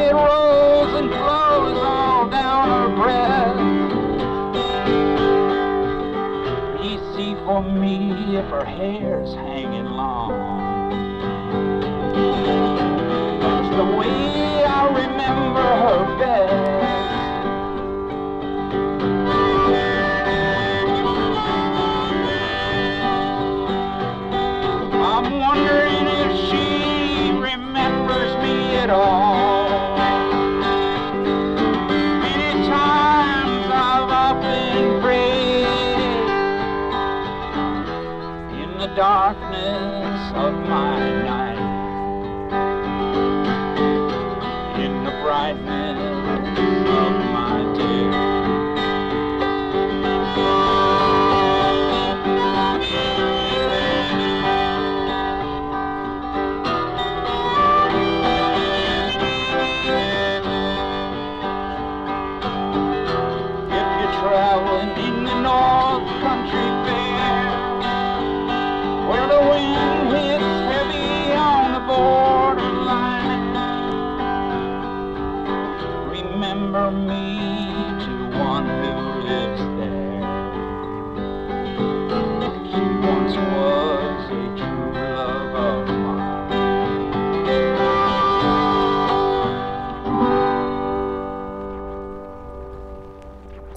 it rolls and flows all down her breast. See for me if her hair's hanging long. That's the way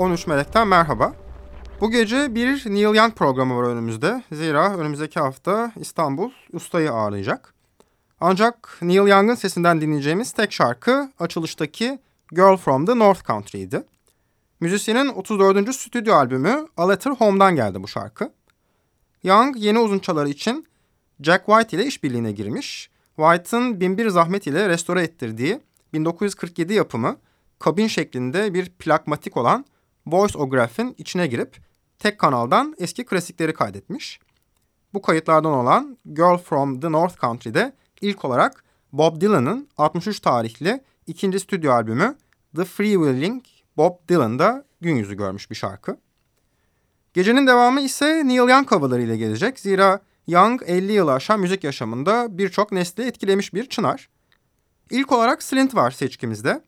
...13 Melek'ten merhaba. Bu gece bir Neil Young programı var önümüzde. Zira önümüzdeki hafta İstanbul Usta'yı ağırlayacak. Ancak Neil Young'ın sesinden dinleyeceğimiz tek şarkı açılıştaki Girl From The North Country'ydi. Müzisyenin 34. stüdyo albümü A Letter Home'dan geldi bu şarkı. Young yeni uzunçaları için Jack White ile işbirliğine girmiş. White'ın binbir zahmet ile restore ettirdiği 1947 yapımı kabin şeklinde bir plakmatik olan Voice-O-Graph'in içine girip tek kanaldan eski klasikleri kaydetmiş. Bu kayıtlardan olan Girl From The North Country'de ilk olarak Bob Dylan'ın 63 tarihli ikinci stüdyo albümü The Freewheeling Bob Dylan'da gün yüzü görmüş bir şarkı. Gecenin devamı ise Neil Young coverları gelecek. Zira Young 50 yılı aşan müzik yaşamında birçok nesli etkilemiş bir çınar. İlk olarak Slint var seçkimizde.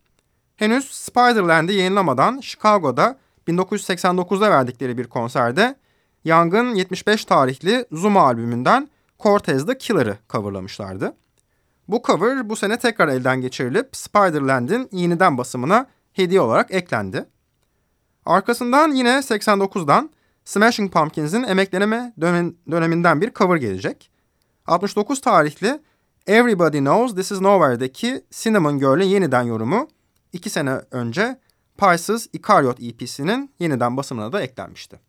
Henüz Spiderland'i yayınlamadan Chicago'da 1989'da verdikleri bir konserde Young'ın 75 tarihli Zuma albümünden Cortez the Killer'ı coverlamışlardı. Bu cover bu sene tekrar elden geçirilip Spiderland'in yeniden basımına hediye olarak eklendi. Arkasından yine 89'dan Smashing Pumpkins'in emekleneme döneminden bir cover gelecek. 69 tarihli Everybody Knows This Is Nowhere'deki Cinnamon Girl'ün yeniden yorumu 2 sene önce Pisces Ikariot EP'sinin yeniden basımına da eklenmişti.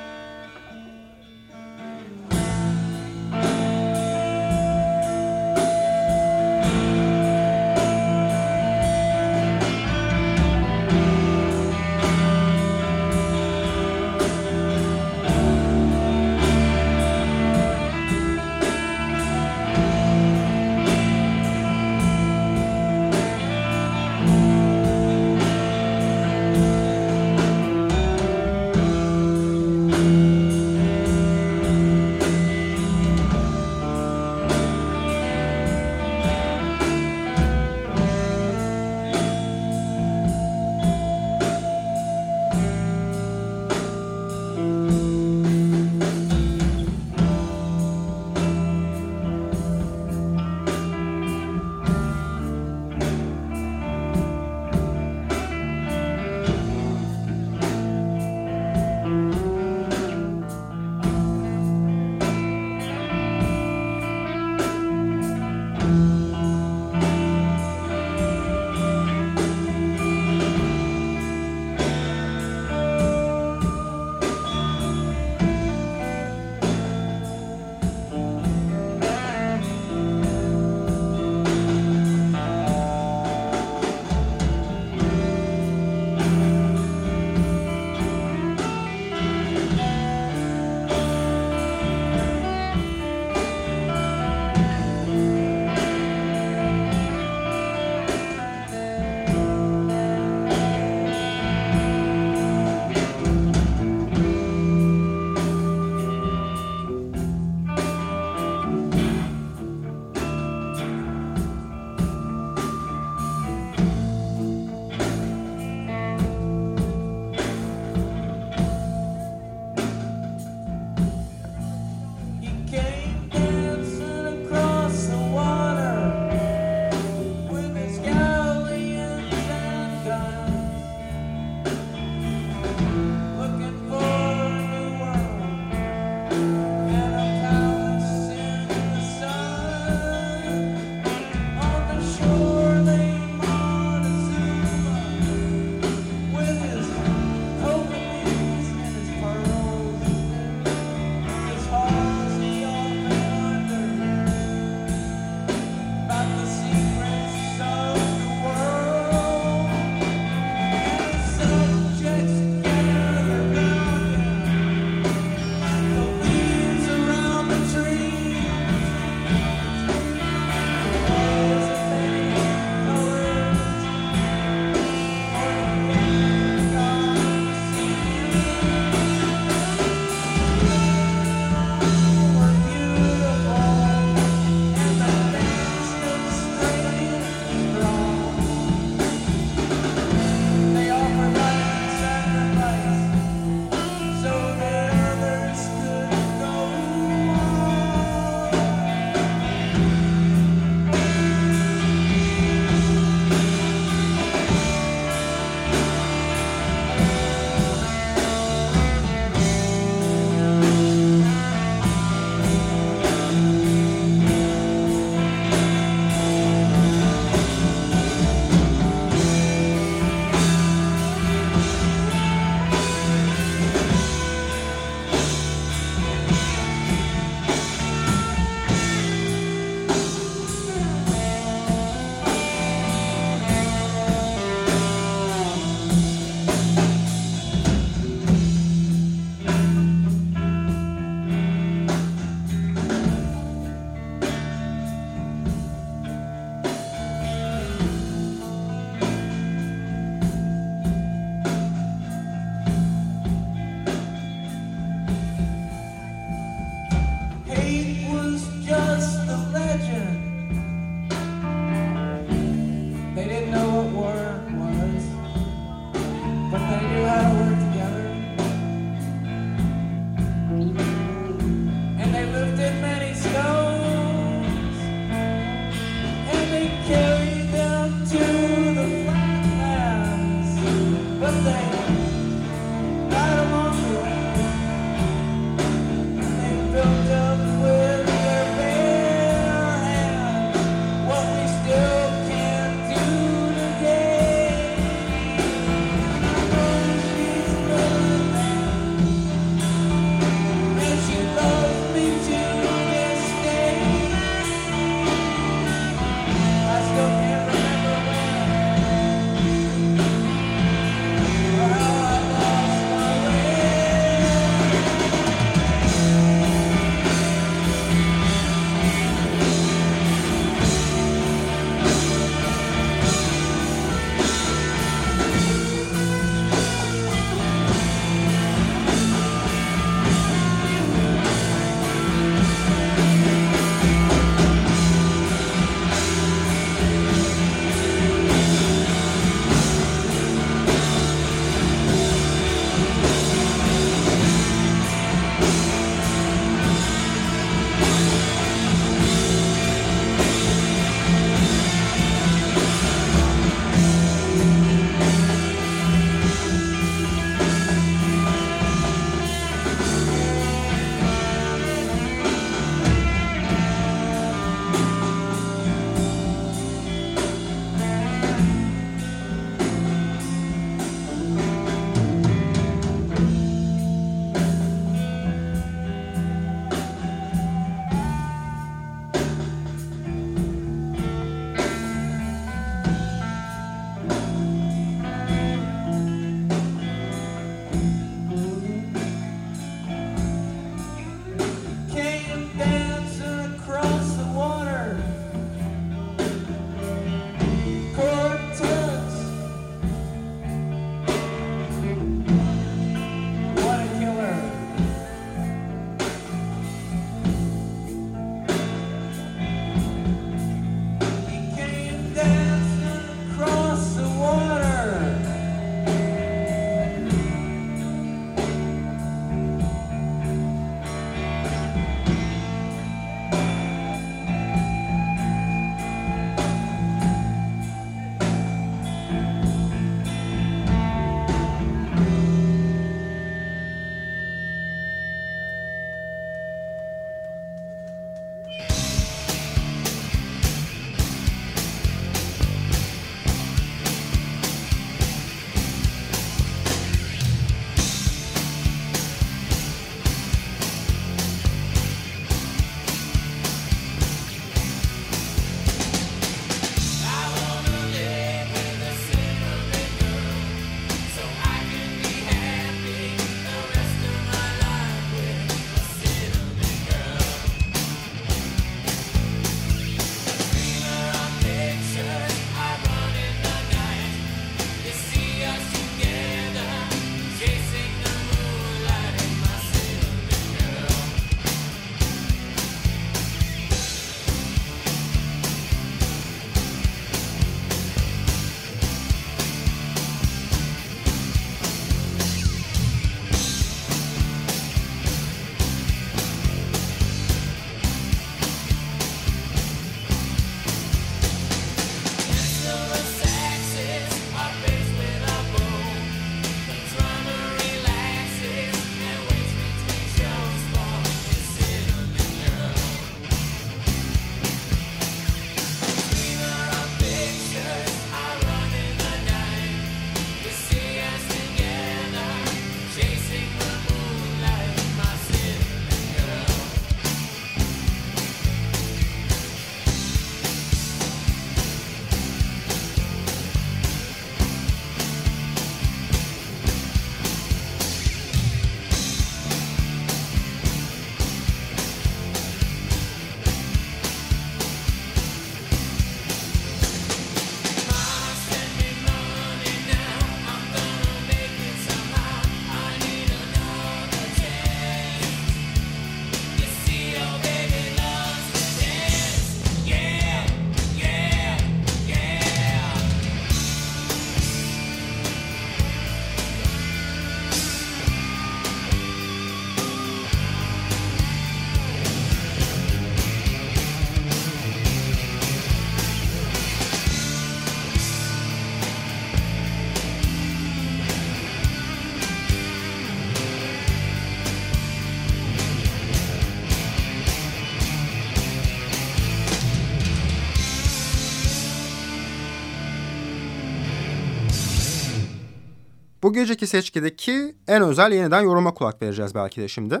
Bu geceki seçkideki en özel yeniden yoruma kulak vereceğiz belki de şimdi.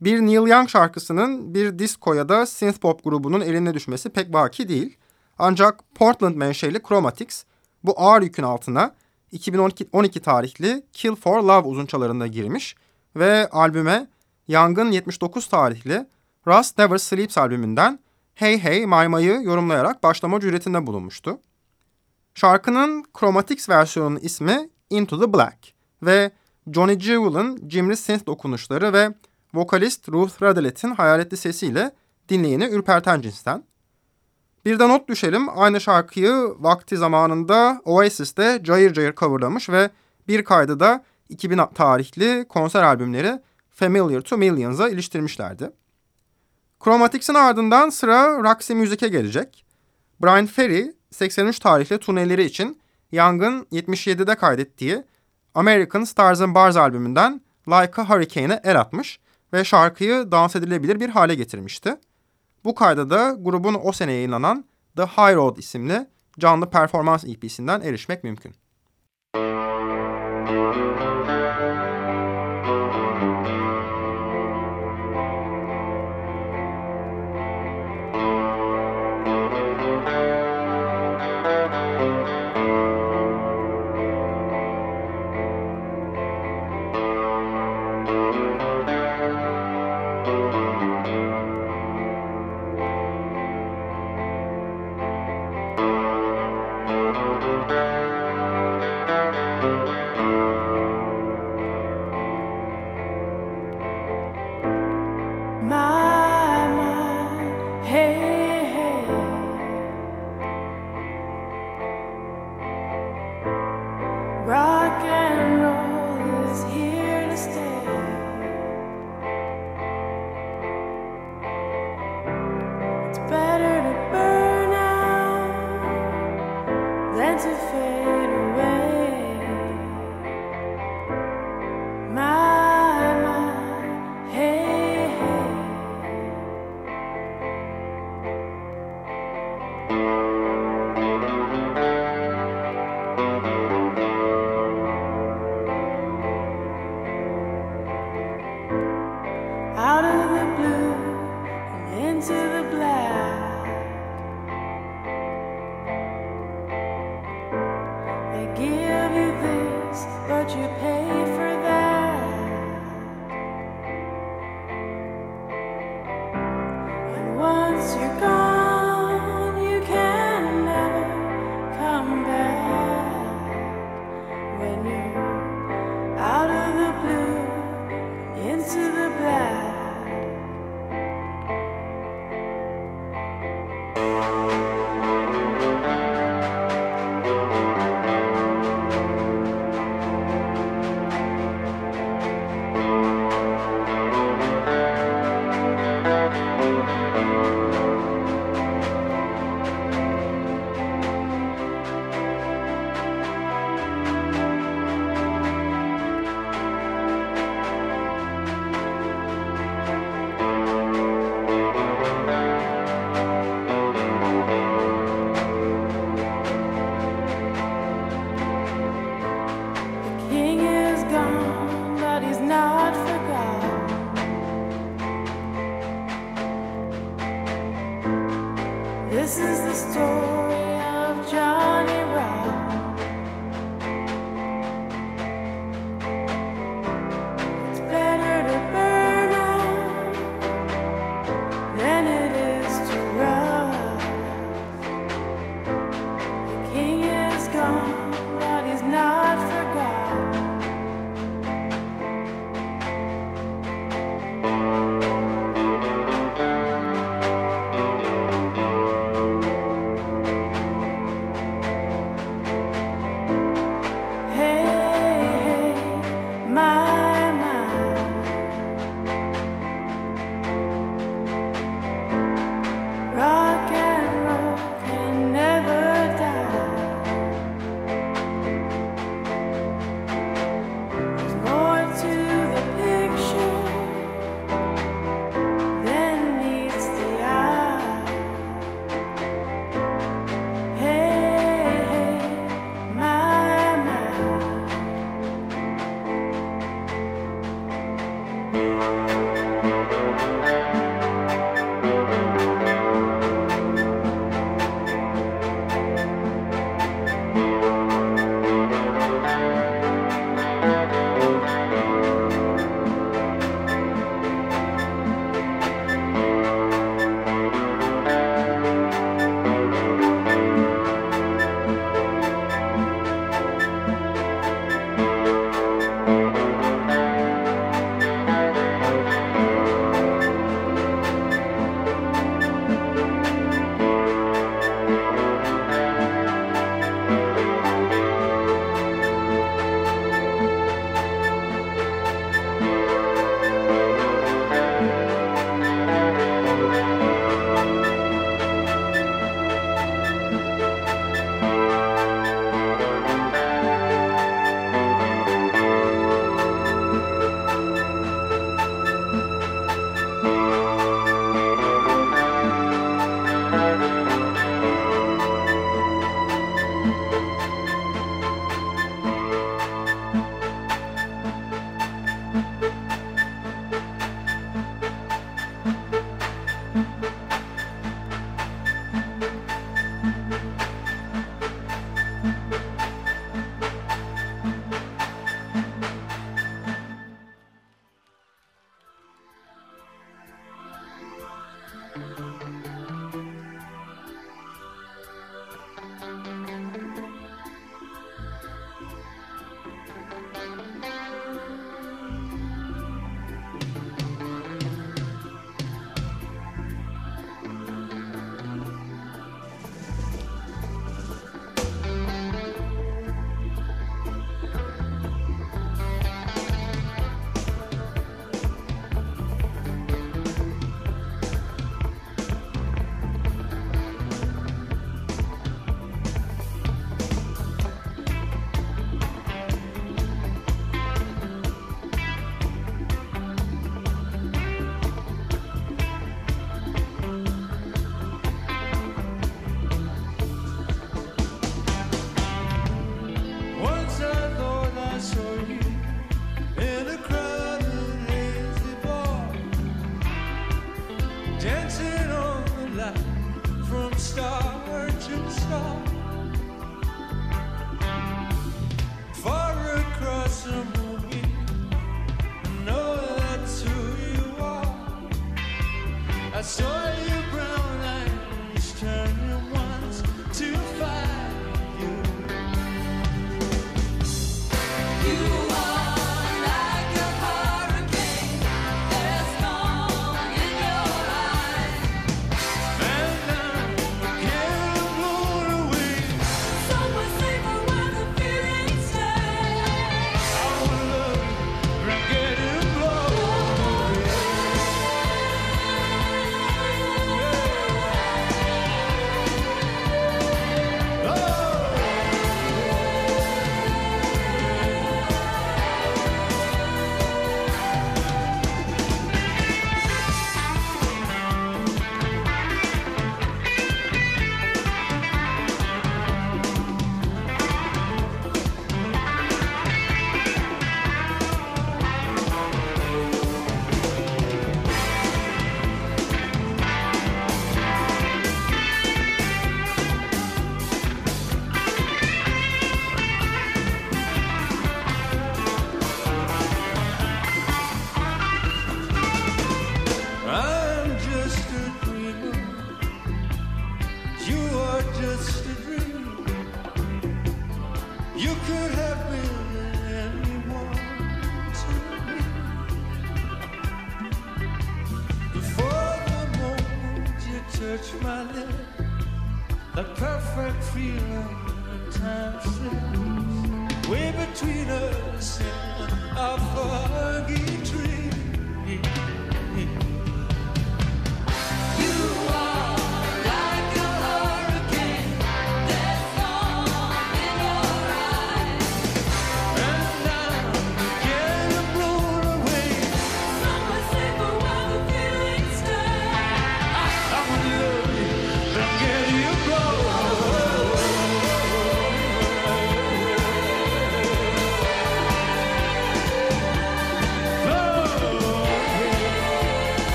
Bir Neil Young şarkısının bir disco ya da synthpop grubunun eline düşmesi pek vaki değil. Ancak Portland menşeli Chromatics bu ağır yükün altına 2012 tarihli Kill for Love uzunçalarında girmiş ve albüme Young'ın 79 tarihli Rust Never Sleeps albümünden Hey Hey My My'ı yorumlayarak başlama cüretinde bulunmuştu. Şarkının Chromatics versiyonunun ismi Into the Black ve Johnny Jewel'ın cimri synth dokunuşları ve vokalist Ruth Radelet'in hayaletli sesiyle dinleyeni ürperten cinsten. Bir de not düşelim aynı şarkıyı vakti zamanında Oasis'te cayır cayır coverlamış ve bir kaydı da 2000 tarihli konser albümleri Familiar to Millions'a iliştirmişlerdi. Chromatics'in ardından sıra Roxy Music'e gelecek. Brian Ferry 83 tarihli turneleri için Young'ın 77'de kaydettiği American Stars and Bars albümünden Like a Hurricane'e el atmış ve şarkıyı dans edilebilir bir hale getirmişti. Bu kayda da grubun o sene yayınlanan The High Road isimli canlı performans EP'sinden erişmek mümkün. your girl.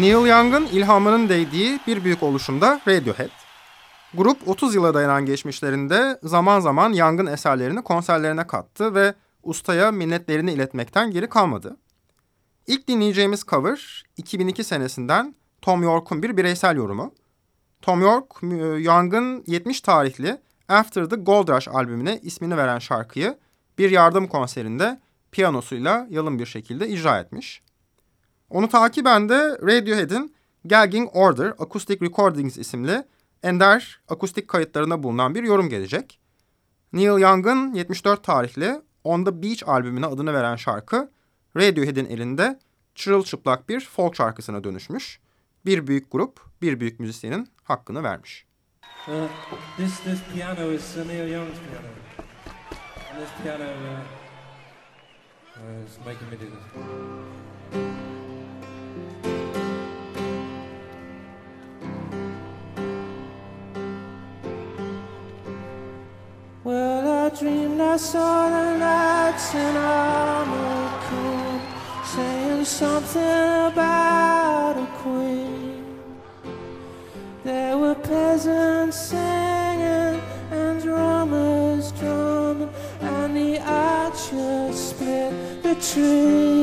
Neil Young'ın ilhamının değdiği bir büyük oluşumda Radiohead. Grup 30 yıla dayanan geçmişlerinde zaman zaman Young'ın eserlerini konserlerine kattı ve ustaya minnetlerini iletmekten geri kalmadı. İlk dinleyeceğimiz cover 2002 senesinden Tom York'un bir bireysel yorumu. Tom York, Young'ın 70 tarihli After the Gold Rush albümüne ismini veren şarkıyı bir yardım konserinde piyanosuyla yalın bir şekilde icra etmiş. Onu takiben de Radiohead'in Gagging Order Acoustic Recordings isimli ender akustik kayıtlarına bulunan bir yorum gelecek. Neil Young'ın 74 tarihli On the Beach albümüne adını veren şarkı Radiohead'in elinde çırılçıplak bir folk şarkısına dönüşmüş. Bir büyük grup, bir büyük müzisyenin hakkını vermiş. Uh, this this piano is Neil Young's piano, and this piano uh, uh, is making me do this. Well, I dreamed I saw the lights in armor come saying something about a queen. There were peasants singing and drummers drumming, and the archers split the tree.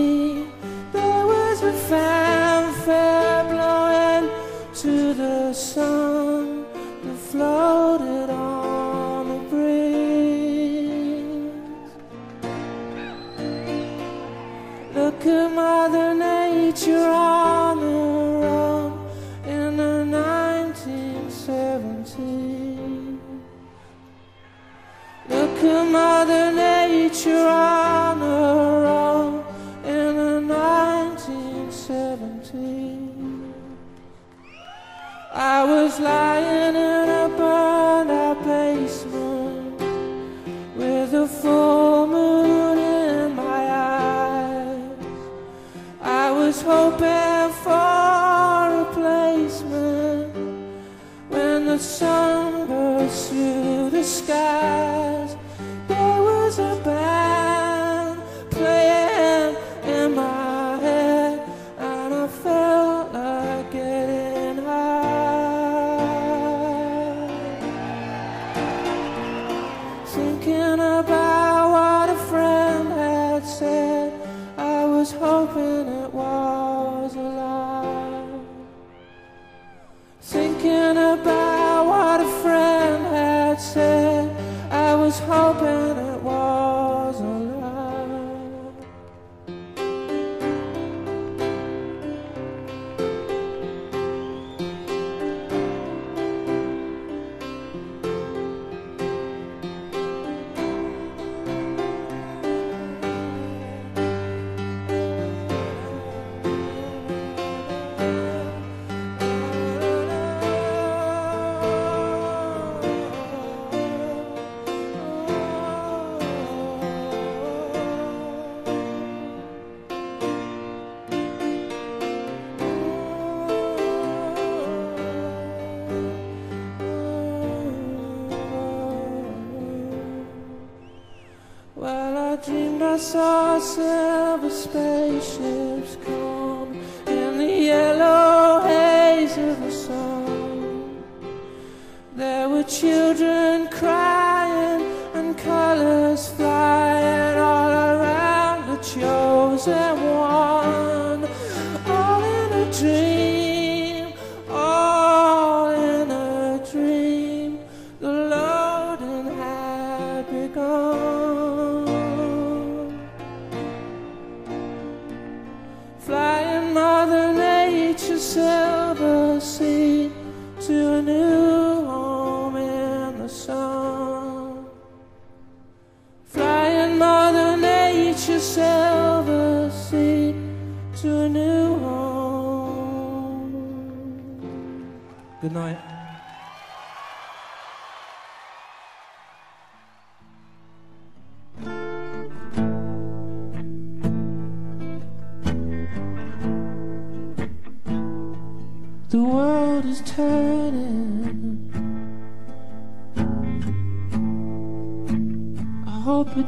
I saw silver spaceships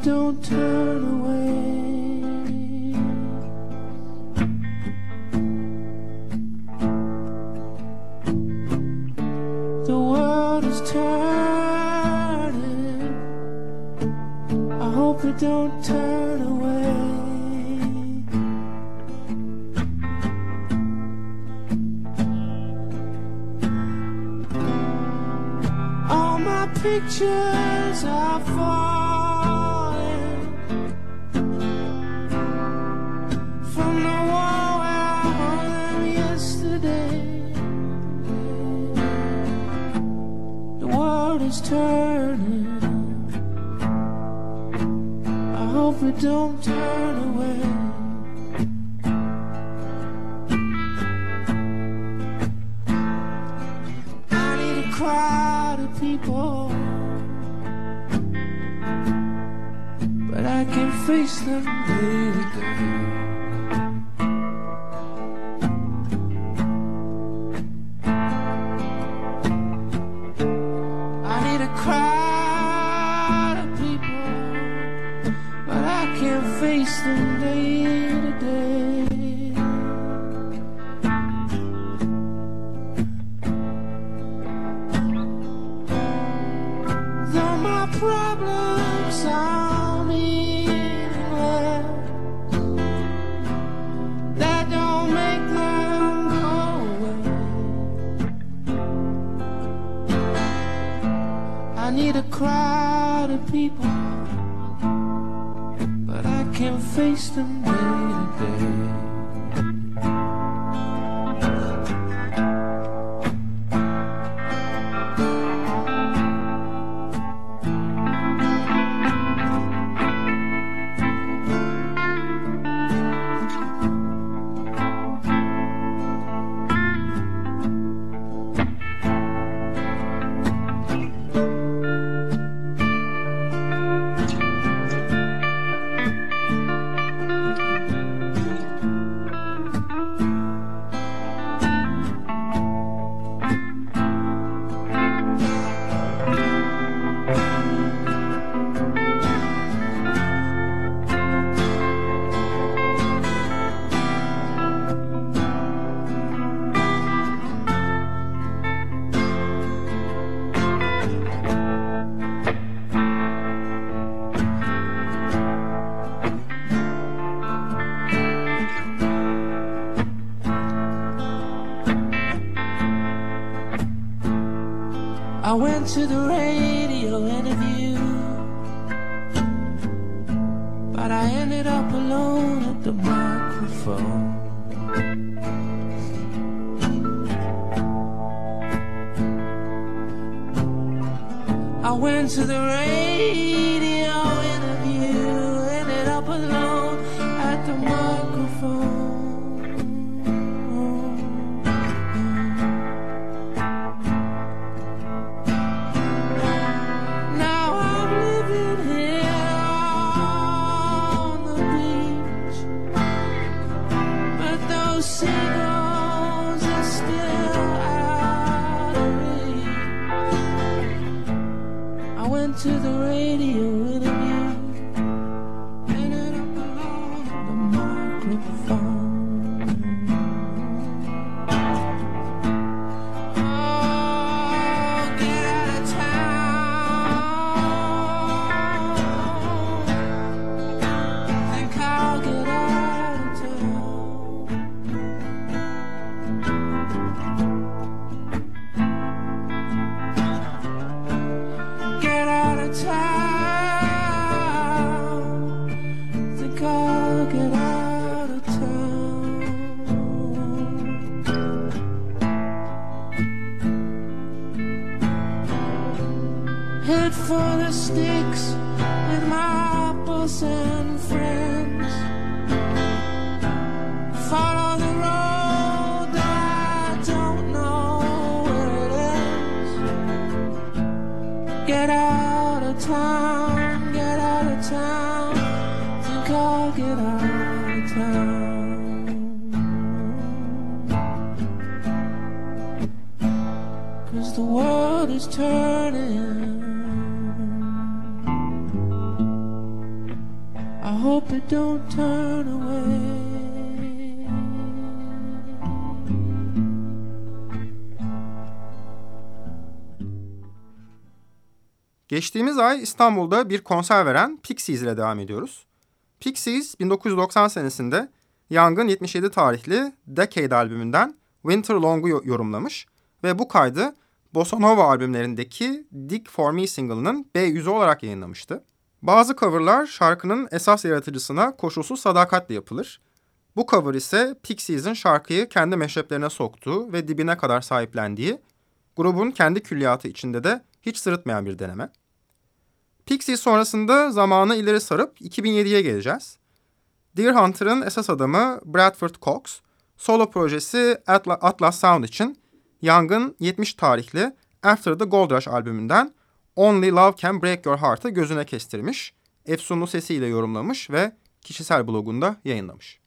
don't turn away. The world is turning. I hope it don't turn. Went to the radio Geçtiğimiz ay İstanbul'da bir konser veren Pixies ile devam ediyoruz. Pixies 1990 senesinde Young'ın 77 tarihli Decade albümünden Winter Long'u yorumlamış ve bu kaydı Bossa Nova albümlerindeki Dig For Me single'ının B yüzü olarak yayınlamıştı. Bazı coverlar şarkının esas yaratıcısına koşulsuz sadakatle yapılır. Bu cover ise Pixies'in şarkıyı kendi meşreplerine soktuğu ve dibine kadar sahiplendiği, grubun kendi külliyatı içinde de hiç sırıtmayan bir deneme. Pixies sonrasında zamanı ileri sarıp 2007'ye geleceğiz. Deer Hunter'ın esas adamı Bradford Cox, solo projesi Atlas Sound için Young'ın 70 tarihli After the Gold Rush albümünden Only Love Can Break Your Heart'ı gözüne kestirmiş, efsunlu sesiyle yorumlamış ve kişisel blogunda yayınlamış.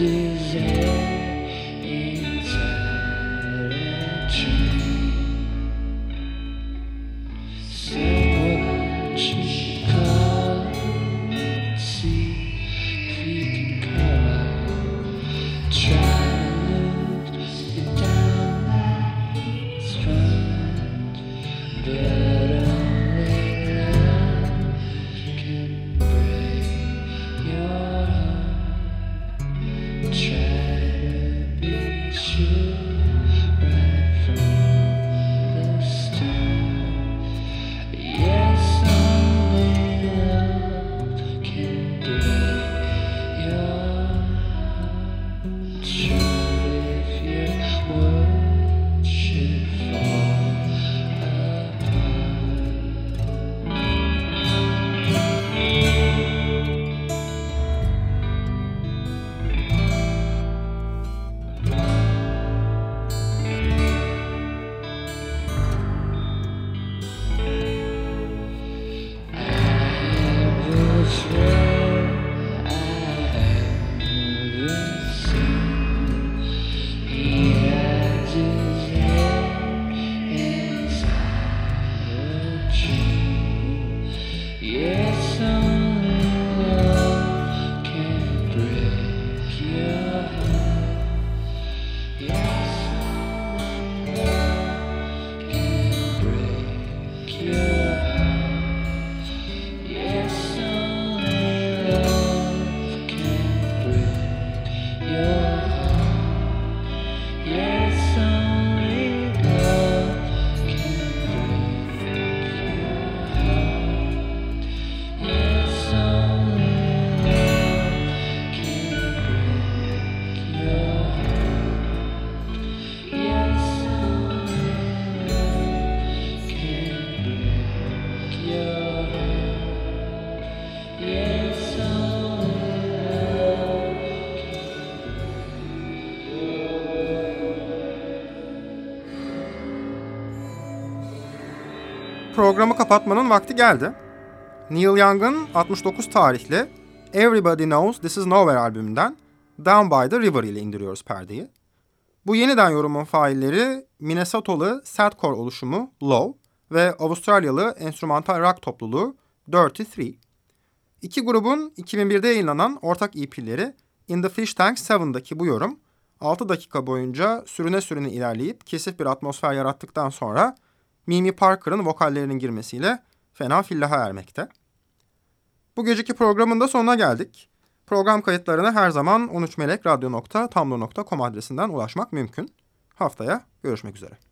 you. Programı kapatmanın vakti geldi. Neil Young'ın 69 tarihli Everybody Knows This Is Nowhere albümünden Down by the River ile indiriyoruz perdeyi. Bu yeniden yorumun failleri Minnesotalı sadcore oluşumu Low ve Avustralyalı enstrümantal rock topluluğu Dirty Three. İki grubun 2001'de yayınlanan ortak EP'leri In the Fish Tank 7'daki bu yorum 6 dakika boyunca sürüne sürüne ilerleyip kesif bir atmosfer yarattıktan sonra Mimi Parker'ın vokallerinin girmesiyle fena fillaha ermekte. Bu geceki programın da sonuna geldik. Program kayıtlarına her zaman 13melekradyo.tumblr.com adresinden ulaşmak mümkün. Haftaya görüşmek üzere.